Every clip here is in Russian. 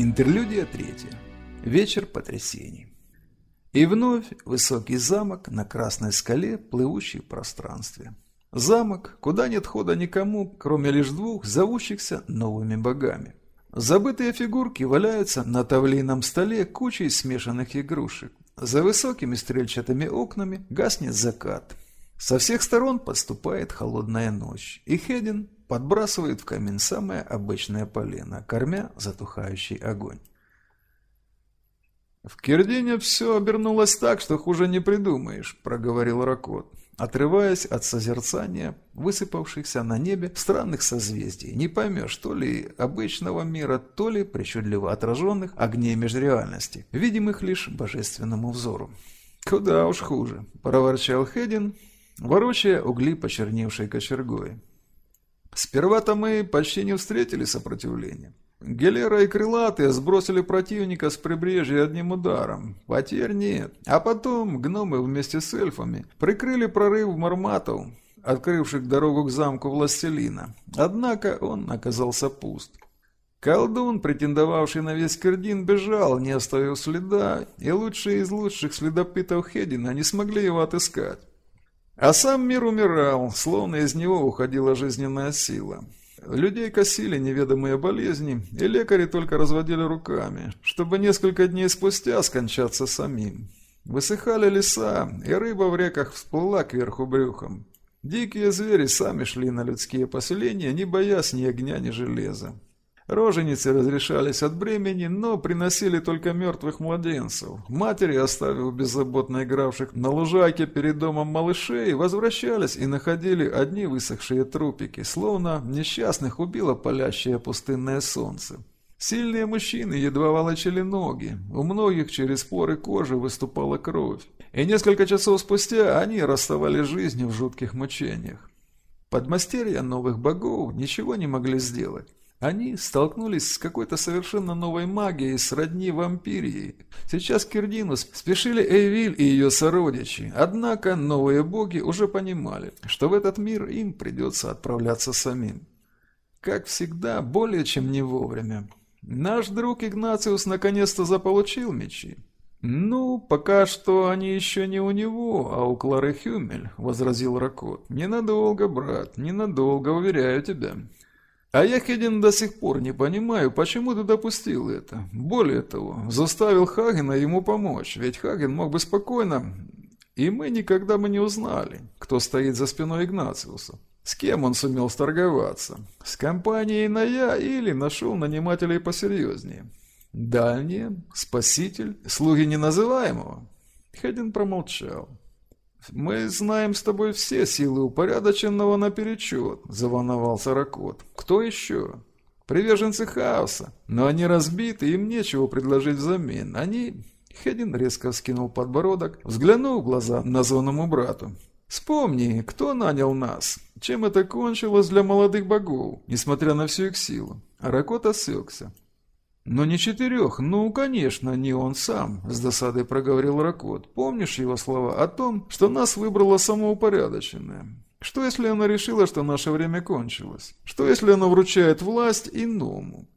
Интерлюдия третья. Вечер потрясений. И вновь высокий замок на красной скале, плывущий в пространстве. Замок, куда нет хода никому, кроме лишь двух зовущихся новыми богами. Забытые фигурки валяются на тавлийном столе кучей смешанных игрушек. За высокими стрельчатыми окнами гаснет закат. Со всех сторон подступает холодная ночь, и Хедин подбрасывает в камин самое обычное полено, кормя затухающий огонь. «В Кирдине все обернулось так, что хуже не придумаешь», — проговорил Ракот, отрываясь от созерцания высыпавшихся на небе странных созвездий. Не поймешь, то ли обычного мира, то ли причудливо отраженных огней межреальности, видимых лишь божественному взору. «Куда уж хуже», — проворчал Хедин, ворочая угли почерневшей кочергой. Сперва-то мы почти не встретили сопротивления. Гелера и Крылатые сбросили противника с прибрежья одним ударом. Потерь нет. А потом гномы вместе с эльфами прикрыли прорыв Марматов, открывших дорогу к замку Властелина. Однако он оказался пуст. Колдун, претендовавший на весь Кердин, бежал, не оставив следа, и лучшие из лучших следопытов Хедина не смогли его отыскать. А сам мир умирал, словно из него уходила жизненная сила. Людей косили неведомые болезни, и лекари только разводили руками, чтобы несколько дней спустя скончаться самим. Высыхали леса, и рыба в реках всплыла кверху брюхом. Дикие звери сами шли на людские поселения, не боясь ни огня, ни железа. Роженицы разрешались от бремени, но приносили только мертвых младенцев. Матери, оставив беззаботно игравших на лужайке перед домом малышей, возвращались и находили одни высохшие трупики, словно несчастных убило палящее пустынное солнце. Сильные мужчины едва волочили ноги, у многих через поры кожи выступала кровь, и несколько часов спустя они расставали жизни в жутких мучениях. Подмастерья новых богов ничего не могли сделать. Они столкнулись с какой-то совершенно новой магией, сродни вампирии. Сейчас к Кирдину спешили Эйвиль и ее сородичи, однако новые боги уже понимали, что в этот мир им придется отправляться самим. Как всегда, более чем не вовремя. Наш друг Игнациус наконец-то заполучил мечи. «Ну, пока что они еще не у него, а у Клары Хюмель», — возразил Ракот. «Ненадолго, брат, ненадолго, уверяю тебя. А я, Хедин, до сих пор не понимаю, почему ты допустил это. Более того, заставил Хагена ему помочь, ведь Хаген мог бы спокойно... И мы никогда бы не узнали, кто стоит за спиной Игнациуса. С кем он сумел сторговаться? С компанией Ная или нашел нанимателей посерьезнее? Дальние? Спаситель? Слуги неназываемого? Хедин промолчал. «Мы знаем с тобой все силы упорядоченного наперечет», — заволновался Ракот. «Кто еще?» «Приверженцы хаоса. Но они разбиты, им нечего предложить взамен. Они...» Хедин резко скинул подбородок, взглянул в глаза названному брату. «Вспомни, кто нанял нас? Чем это кончилось для молодых богов, несмотря на всю их силу?» Ракот осекся. «Но не четырех, ну, конечно, не он сам», — с досадой проговорил Ракот. «Помнишь его слова о том, что нас выбрала самоупорядоченная? Что, если она решила, что наше время кончилось? Что, если она вручает власть иному?»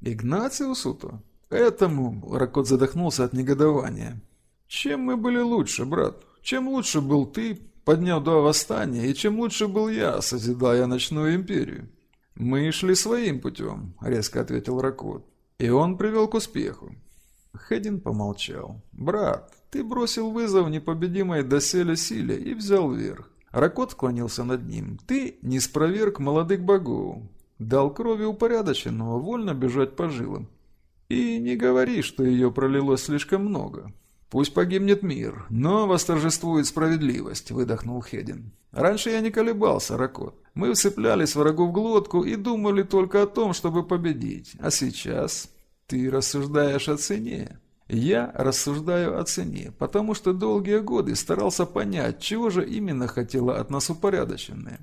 «Игнациусу-то?» «Этому...» — Ракот задохнулся от негодования. «Чем мы были лучше, брат? Чем лучше был ты, подняв два восстания, и чем лучше был я, созидая ночную империю?» «Мы шли своим путем», — резко ответил Ракот. И он привел к успеху. Хедин помолчал. «Брат, ты бросил вызов непобедимой доселе силе и взял верх. Ракот склонился над ним. Ты не спроверг молодых богов. Дал крови упорядоченного вольно бежать по жилам. И не говори, что ее пролилось слишком много. Пусть погибнет мир, но восторжествует справедливость», — выдохнул Хедин. «Раньше я не колебался, Ракот. Мы вцеплялись врагу в глотку и думали только о том, чтобы победить. А сейчас ты рассуждаешь о цене». Я рассуждаю о цене, потому что долгие годы старался понять, чего же именно хотела от нас упорядоченная.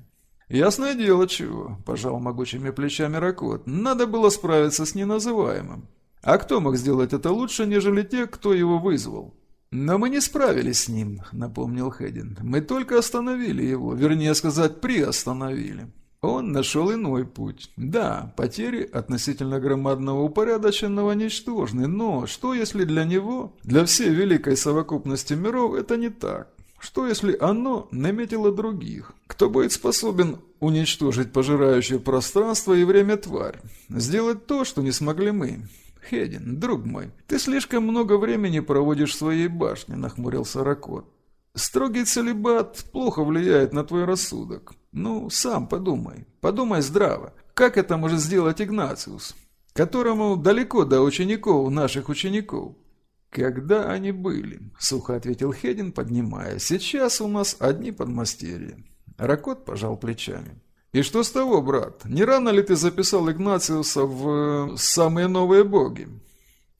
«Ясное дело, чего», – пожал могучими плечами Ракот. «Надо было справиться с неназываемым. А кто мог сделать это лучше, нежели те, кто его вызвал? «Но мы не справились с ним», — напомнил Хедин. «Мы только остановили его, вернее сказать, приостановили. Он нашел иной путь. Да, потери относительно громадного упорядоченного ничтожны, но что если для него, для всей великой совокупности миров, это не так? Что если оно наметило других? Кто будет способен уничтожить пожирающее пространство и время тварь? Сделать то, что не смогли мы? Хедин, друг мой, ты слишком много времени проводишь в своей башне, нахмурился Ракот. Строгий целебат плохо влияет на твой рассудок. Ну, сам подумай. Подумай здраво. Как это может сделать Игнациус, которому далеко до учеников наших учеников? «Когда они были?» – сухо ответил Хедин, поднимая. «Сейчас у нас одни подмастерья». Ракот пожал плечами. «И что с того, брат? Не рано ли ты записал Игнациуса в э, самые новые боги?»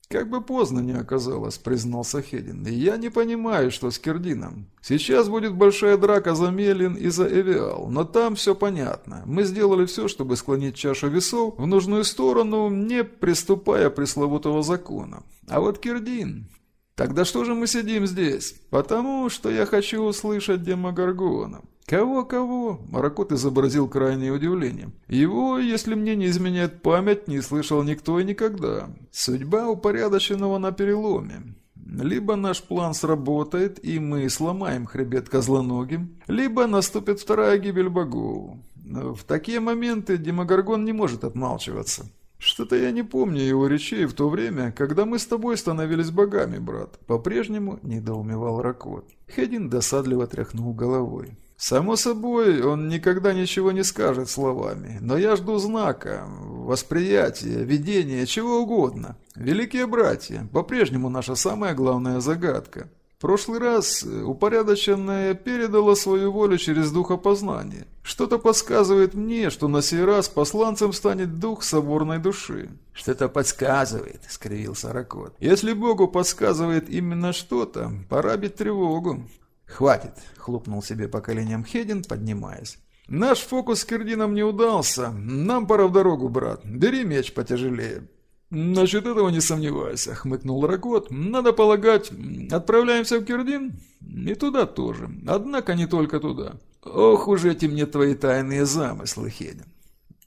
«Как бы поздно не оказалось», — признался Хедин. «И я не понимаю, что с Кирдином. Сейчас будет большая драка за Мелин и за Эвиал, но там все понятно. Мы сделали все, чтобы склонить чашу весов в нужную сторону, не приступая пресловутого закона. А вот Кирдин... Тогда что же мы сидим здесь? Потому что я хочу услышать Демогоргона. «Кого-кого?» – Маракот изобразил крайнее удивление. «Его, если мне не изменяет память, не слышал никто и никогда. Судьба упорядоченного на переломе. Либо наш план сработает, и мы сломаем хребет козлоногим, либо наступит вторая гибель богов. В такие моменты Демогоргон не может отмалчиваться». «Что-то я не помню его речей в то время, когда мы с тобой становились богами, брат». По-прежнему недоумевал Ракот. Хедин досадливо тряхнул головой. Само собой, он никогда ничего не скажет словами, но я жду знака, восприятия, видения, чего угодно. Великие братья, по-прежнему наша самая главная загадка. В прошлый раз упорядоченное передало свою волю через дух опознания. Что-то подсказывает мне, что на сей раз посланцем станет дух соборной души. «Что-то подсказывает», — скривился Ракот. «Если Богу подсказывает именно что-то, пора бить тревогу. «Хватит!» — хлопнул себе по коленям Хедин, поднимаясь. «Наш фокус с Кирдином не удался. Нам пора в дорогу, брат. Бери меч потяжелее». «Насчет этого не сомневайся», — хмыкнул Ракот. «Надо полагать, отправляемся в Кирдин? И туда тоже. Однако не только туда. Ох уж эти мне твои тайные замыслы, Хедин».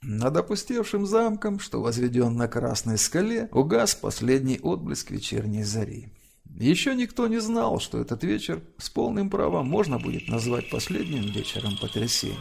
Над опустевшим замком, что возведен на Красной скале, угас последний отблеск вечерней зари. Еще никто не знал, что этот вечер с полным правом можно будет назвать последним вечером потрясения.